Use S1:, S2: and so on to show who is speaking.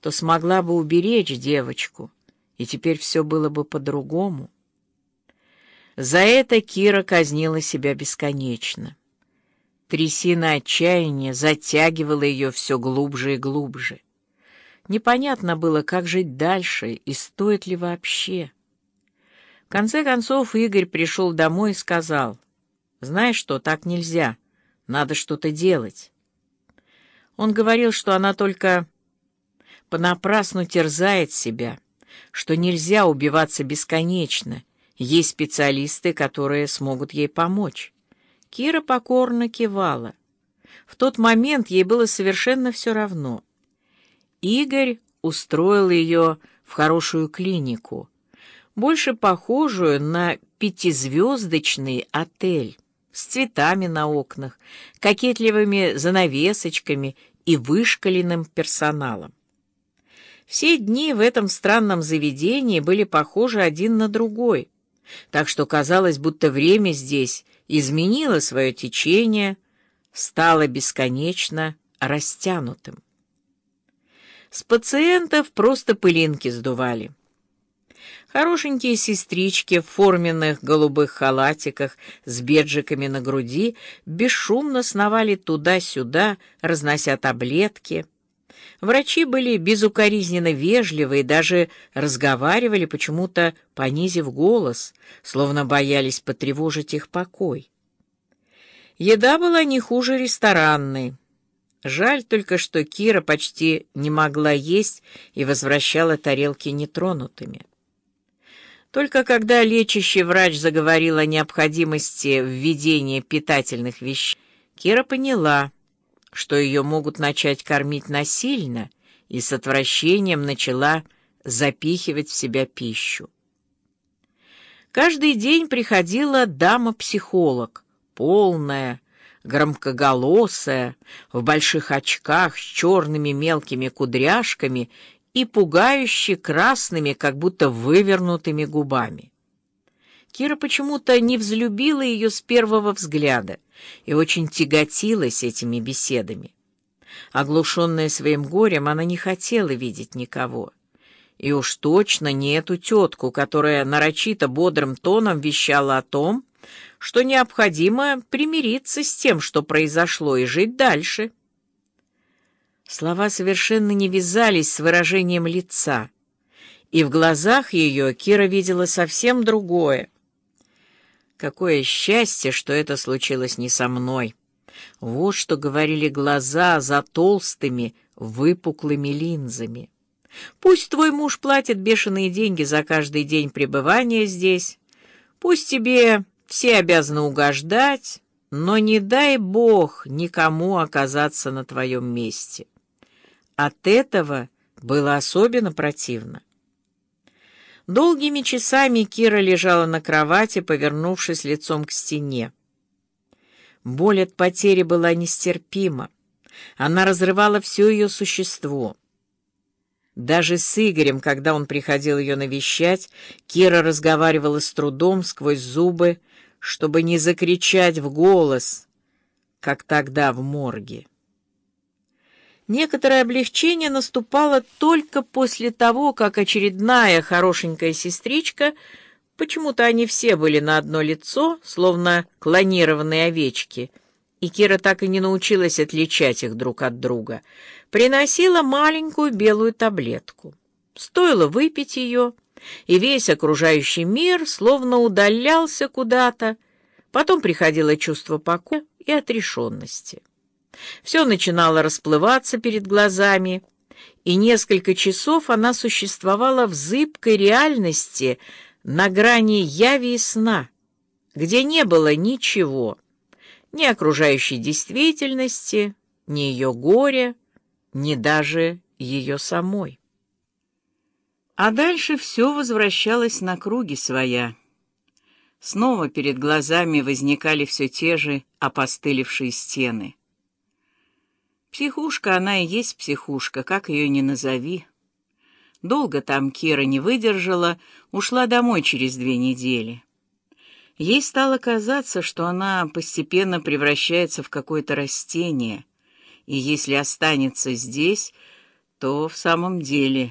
S1: то смогла бы уберечь девочку, и теперь все было бы по-другому. За это Кира казнила себя бесконечно. Трясина отчаяния затягивала ее все глубже и глубже. Непонятно было, как жить дальше и стоит ли вообще. В конце концов Игорь пришел домой и сказал, «Знаешь что, так нельзя, надо что-то делать». Он говорил, что она только понапрасну терзает себя, что нельзя убиваться бесконечно, есть специалисты, которые смогут ей помочь. Кира покорно кивала. В тот момент ей было совершенно все равно. Игорь устроил ее в хорошую клинику, больше похожую на пятизвездочный отель с цветами на окнах, кокетливыми занавесочками и вышкаленным персоналом. Все дни в этом странном заведении были похожи один на другой, так что казалось, будто время здесь изменило свое течение, стало бесконечно растянутым. С пациентов просто пылинки сдували. Хорошенькие сестрички в форменных голубых халатиках с беджиками на груди бесшумно сновали туда-сюда, разнося таблетки. Врачи были безукоризненно вежливы и даже разговаривали почему-то, понизив голос, словно боялись потревожить их покой. Еда была не хуже ресторанной. Жаль только, что Кира почти не могла есть и возвращала тарелки нетронутыми. Только когда лечащий врач заговорил о необходимости введения питательных вещей, Кира поняла, что ее могут начать кормить насильно, и с отвращением начала запихивать в себя пищу. Каждый день приходила дама-психолог, полная, громкоголосая, в больших очках с черными мелкими кудряшками и пугающе красными, как будто вывернутыми губами. Кира почему-то не взлюбила ее с первого взгляда и очень тяготилась этими беседами. Оглушенная своим горем, она не хотела видеть никого. И уж точно не эту тетку, которая нарочито бодрым тоном вещала о том, что необходимо примириться с тем, что произошло, и жить дальше. Слова совершенно не вязались с выражением лица, и в глазах ее Кира видела совсем другое. Какое счастье, что это случилось не со мной. Вот что говорили глаза за толстыми, выпуклыми линзами. Пусть твой муж платит бешеные деньги за каждый день пребывания здесь, пусть тебе все обязаны угождать, но не дай Бог никому оказаться на твоем месте. От этого было особенно противно. Долгими часами Кира лежала на кровати, повернувшись лицом к стене. Боль от потери была нестерпима. Она разрывала все ее существо. Даже с Игорем, когда он приходил ее навещать, Кира разговаривала с трудом сквозь зубы, чтобы не закричать в голос, как тогда в морге. Некоторое облегчение наступало только после того, как очередная хорошенькая сестричка, почему-то они все были на одно лицо, словно клонированные овечки, и Кира так и не научилась отличать их друг от друга, приносила маленькую белую таблетку. Стоило выпить ее, и весь окружающий мир словно удалялся куда-то, потом приходило чувство покоя и отрешенности. Все начинало расплываться перед глазами, и несколько часов она существовала в зыбкой реальности на грани яви и сна, где не было ничего, ни окружающей действительности, ни ее горя, ни даже ее самой. А дальше все возвращалось на круги своя. Снова перед глазами возникали все те же опостылевшие стены — Психушка она и есть психушка, как ее ни назови. Долго там Кира не выдержала, ушла домой через две недели. Ей стало казаться, что она постепенно превращается в какое-то растение, и если останется здесь, то в самом деле